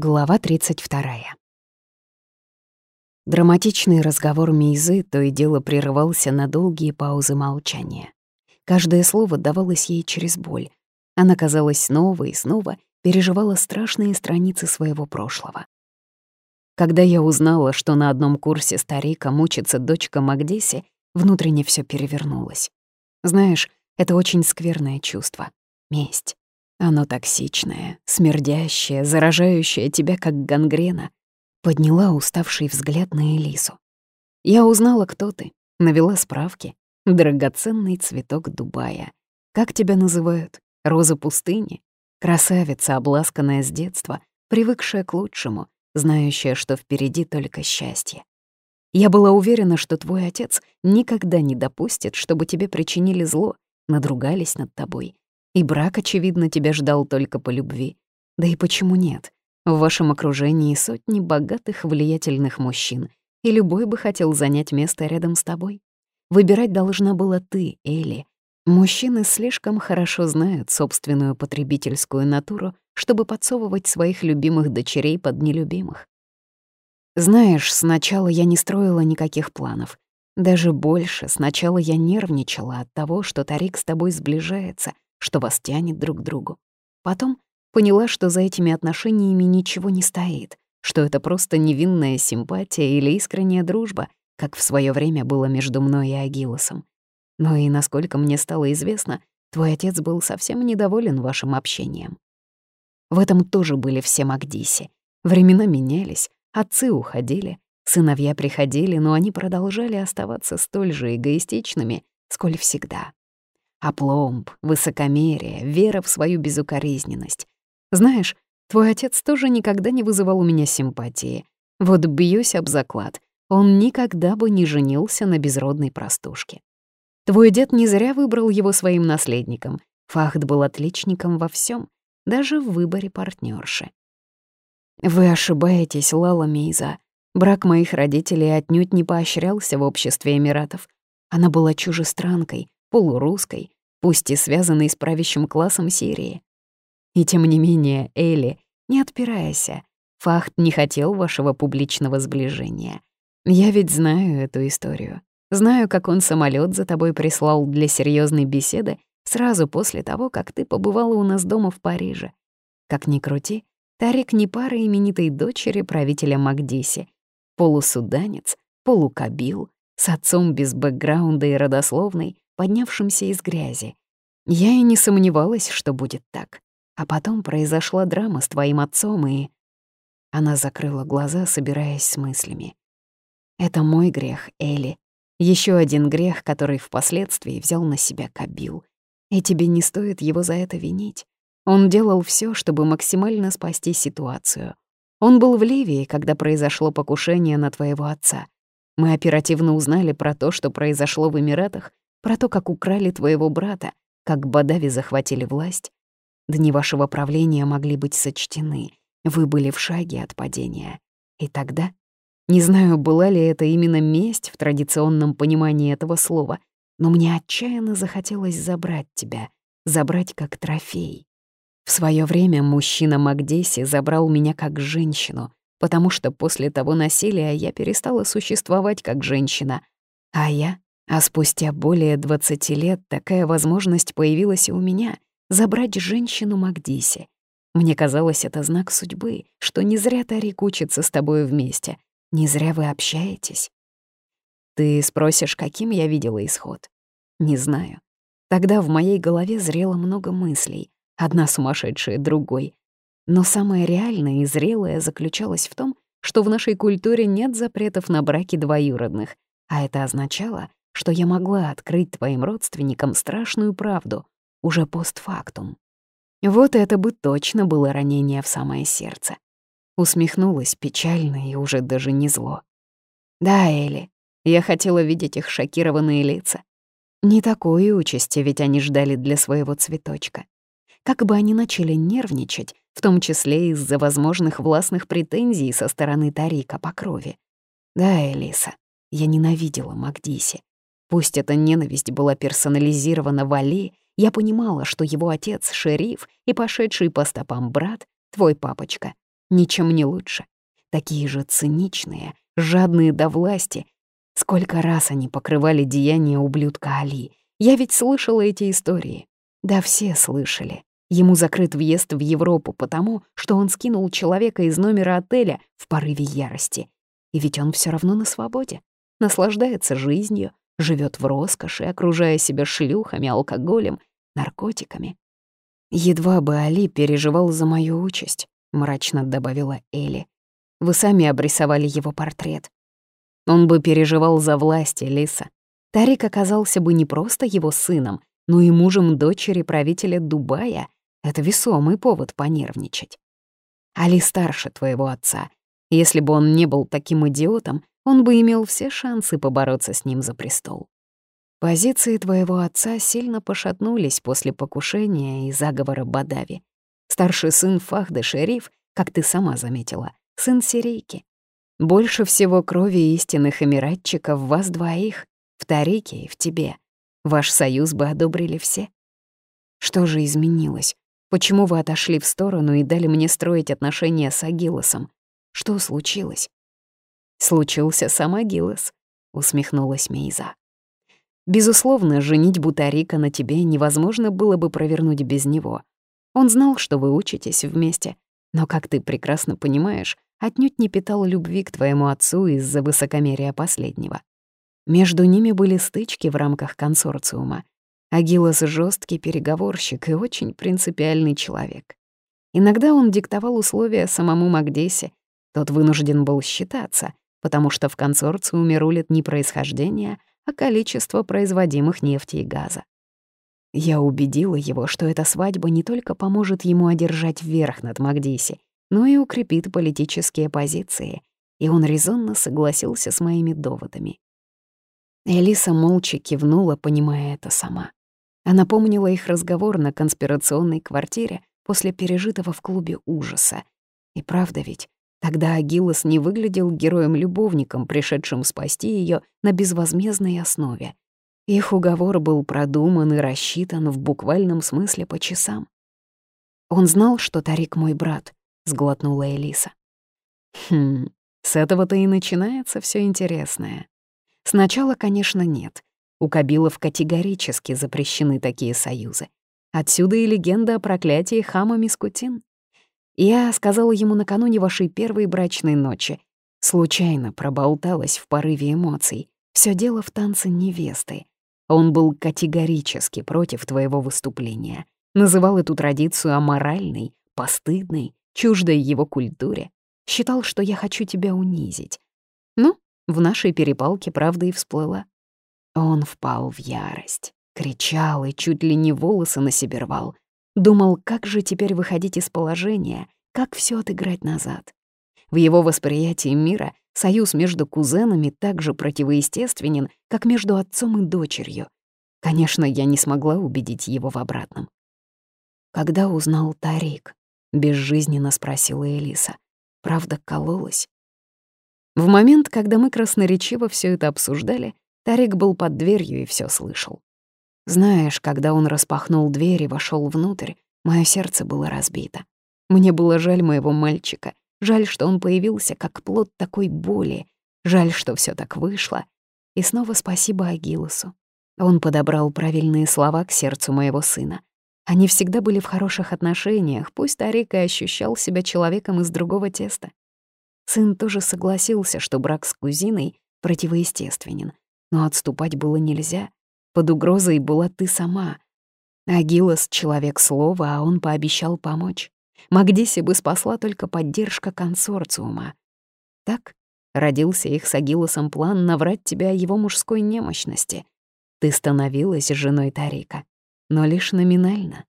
Глава 32. Драматичный разговор Мейзы то и дело прерывался на долгие паузы молчания. Каждое слово давалось ей через боль. Она, казалось, снова и снова переживала страшные страницы своего прошлого. Когда я узнала, что на одном курсе старика мучится дочка Магдеси, внутренне все перевернулось. Знаешь, это очень скверное чувство — месть. Оно токсичное, смердящее, заражающее тебя как гангрена. Подняла уставший взгляд на Элису. Я узнала, кто ты, навела справки. Драгоценный цветок Дубая. Как тебя называют? Роза пустыни? Красавица, обласканная с детства, привыкшая к лучшему, знающая, что впереди только счастье. Я была уверена, что твой отец никогда не допустит, чтобы тебе причинили зло, надругались над тобой, и брак, очевидно, тебя ждал только по любви. Да и почему нет? В вашем окружении сотни богатых, влиятельных мужчин, и любой бы хотел занять место рядом с тобой. Выбирать должна была ты, Элли. Мужчины слишком хорошо знают собственную потребительскую натуру, чтобы подсовывать своих любимых дочерей под нелюбимых. Знаешь, сначала я не строила никаких планов. Даже больше, сначала я нервничала от того, что Тарик с тобой сближается — что вас тянет друг к другу. Потом поняла, что за этими отношениями ничего не стоит, что это просто невинная симпатия или искренняя дружба, как в свое время было между мной и Агилосом. Но и, насколько мне стало известно, твой отец был совсем недоволен вашим общением. В этом тоже были все Магдиси. Времена менялись, отцы уходили, сыновья приходили, но они продолжали оставаться столь же эгоистичными, сколь всегда. Опломб, высокомерие, вера в свою безукоризненность. Знаешь, твой отец тоже никогда не вызывал у меня симпатии. Вот бьюсь об заклад, он никогда бы не женился на безродной простушке. Твой дед не зря выбрал его своим наследником. Фахт был отличником во всем, даже в выборе партнерши. Вы ошибаетесь, Лала Мейза. Брак моих родителей отнюдь не поощрялся в обществе Эмиратов. Она была чужестранкой, полурусской, пусть и связанной с правящим классом Сирии. И тем не менее, Элли, не отпирайся, Фахт не хотел вашего публичного сближения. Я ведь знаю эту историю. Знаю, как он самолет за тобой прислал для серьезной беседы сразу после того, как ты побывала у нас дома в Париже. Как ни крути, Тарик не пара именитой дочери правителя Магдиси. Полусуданец, полукабил, с отцом без бэкграунда и родословной, поднявшимся из грязи. Я и не сомневалась, что будет так. А потом произошла драма с твоим отцом, и... Она закрыла глаза, собираясь с мыслями. Это мой грех, Элли. Еще один грех, который впоследствии взял на себя Кабил. И тебе не стоит его за это винить. Он делал все, чтобы максимально спасти ситуацию. Он был в Ливии, когда произошло покушение на твоего отца. Мы оперативно узнали про то, что произошло в Эмиратах, про то, как украли твоего брата, как Бадави захватили власть. Дни вашего правления могли быть сочтены. Вы были в шаге от падения. И тогда... Не знаю, была ли это именно месть в традиционном понимании этого слова, но мне отчаянно захотелось забрать тебя, забрать как трофей. В свое время мужчина Магдеси забрал меня как женщину, потому что после того насилия я перестала существовать как женщина, а я а спустя более 20 лет такая возможность появилась и у меня — забрать женщину Магдиси. Мне казалось, это знак судьбы, что не зря Тарик учится с тобой вместе, не зря вы общаетесь. Ты спросишь, каким я видела исход? Не знаю. Тогда в моей голове зрело много мыслей, одна сумасшедшая другой. Но самое реальное и зрелое заключалось в том, что в нашей культуре нет запретов на браки двоюродных, а это означало, что я могла открыть твоим родственникам страшную правду, уже постфактум. Вот это бы точно было ранение в самое сердце. Усмехнулась печально и уже даже не зло. Да, Элли, я хотела видеть их шокированные лица. Не такой участи, ведь они ждали для своего цветочка. Как бы они начали нервничать, в том числе из-за возможных властных претензий со стороны Тарика по крови. Да, Элиса, я ненавидела Магдиси. Пусть эта ненависть была персонализирована в Али, я понимала, что его отец — шериф и пошедший по стопам брат — твой папочка. ничем не лучше. Такие же циничные, жадные до власти. Сколько раз они покрывали деяния ублюдка Али. Я ведь слышала эти истории. Да все слышали. Ему закрыт въезд в Европу потому, что он скинул человека из номера отеля в порыве ярости. И ведь он все равно на свободе. Наслаждается жизнью, живет в роскоши, окружая себя шлюхами, алкоголем, наркотиками. «Едва бы Али переживал за мою участь», — мрачно добавила Элли. «Вы сами обрисовали его портрет. Он бы переживал за власть Элиса. Тарик оказался бы не просто его сыном, но и мужем дочери правителя Дубая. Это весомый повод понервничать. Али старше твоего отца. Если бы он не был таким идиотом, он бы имел все шансы побороться с ним за престол. Позиции твоего отца сильно пошатнулись после покушения и заговора Бадави. Старший сын Фахда Шериф, как ты сама заметила, сын Сирийки. Больше всего крови истинных эмиратчиков в вас двоих, в Тарике и в тебе. Ваш союз бы одобрили все. Что же изменилось? Почему вы отошли в сторону и дали мне строить отношения с Агилосом? Что случилось? Случился сам Агилос, усмехнулась Мейза. Безусловно, женить Бутарика на тебе невозможно было бы провернуть без него. Он знал, что вы учитесь вместе, но, как ты прекрасно понимаешь, отнюдь не питал любви к твоему отцу из-за высокомерия последнего. Между ними были стычки в рамках консорциума. Агилос — жесткий переговорщик и очень принципиальный человек. Иногда он диктовал условия самому Магдесе, тот вынужден был считаться, потому что в консорциуме рулит не происхождение, а количество производимых нефти и газа. Я убедила его, что эта свадьба не только поможет ему одержать верх над Магдиси, но и укрепит политические позиции, и он резонно согласился с моими доводами. Элиса молча кивнула, понимая это сама. Она помнила их разговор на конспирационной квартире после пережитого в клубе ужаса. И правда ведь, Тогда Агилос не выглядел героем-любовником, пришедшим спасти ее на безвозмездной основе. Их уговор был продуман и рассчитан в буквальном смысле по часам. «Он знал, что Тарик мой брат», — сглотнула Элиса. «Хм, с этого-то и начинается все интересное. Сначала, конечно, нет. У Кабилов категорически запрещены такие союзы. Отсюда и легенда о проклятии Хама Мискутин. Я сказала ему накануне вашей первой брачной ночи. Случайно проболталась в порыве эмоций. Все дело в танце невесты. Он был категорически против твоего выступления. Называл эту традицию аморальной, постыдной, чуждой его культуре. Считал, что я хочу тебя унизить. Ну, в нашей перепалке правда и всплыла. Он впал в ярость, кричал и чуть ли не волосы на себе рвал. Думал, как же теперь выходить из положения, как все отыграть назад. В его восприятии мира союз между кузенами так же противоестественен, как между отцом и дочерью. Конечно, я не смогла убедить его в обратном. «Когда узнал Тарик?» — безжизненно спросила Элиса. «Правда, кололась?» В момент, когда мы красноречиво все это обсуждали, Тарик был под дверью и все слышал. Знаешь, когда он распахнул дверь и вошел внутрь, мое сердце было разбито. Мне было жаль моего мальчика, жаль, что он появился как плод такой боли, жаль, что все так вышло. И снова спасибо Агилосу. Он подобрал правильные слова к сердцу моего сына. Они всегда были в хороших отношениях, пусть Тарик и ощущал себя человеком из другого теста. Сын тоже согласился, что брак с кузиной противоестественен, но отступать было нельзя. Под угрозой была ты сама. Агилос — человек слова, а он пообещал помочь. Магдиси бы спасла только поддержка консорциума. Так родился их с Агилосом план наврать тебя о его мужской немощности. Ты становилась женой Тарика, но лишь номинально.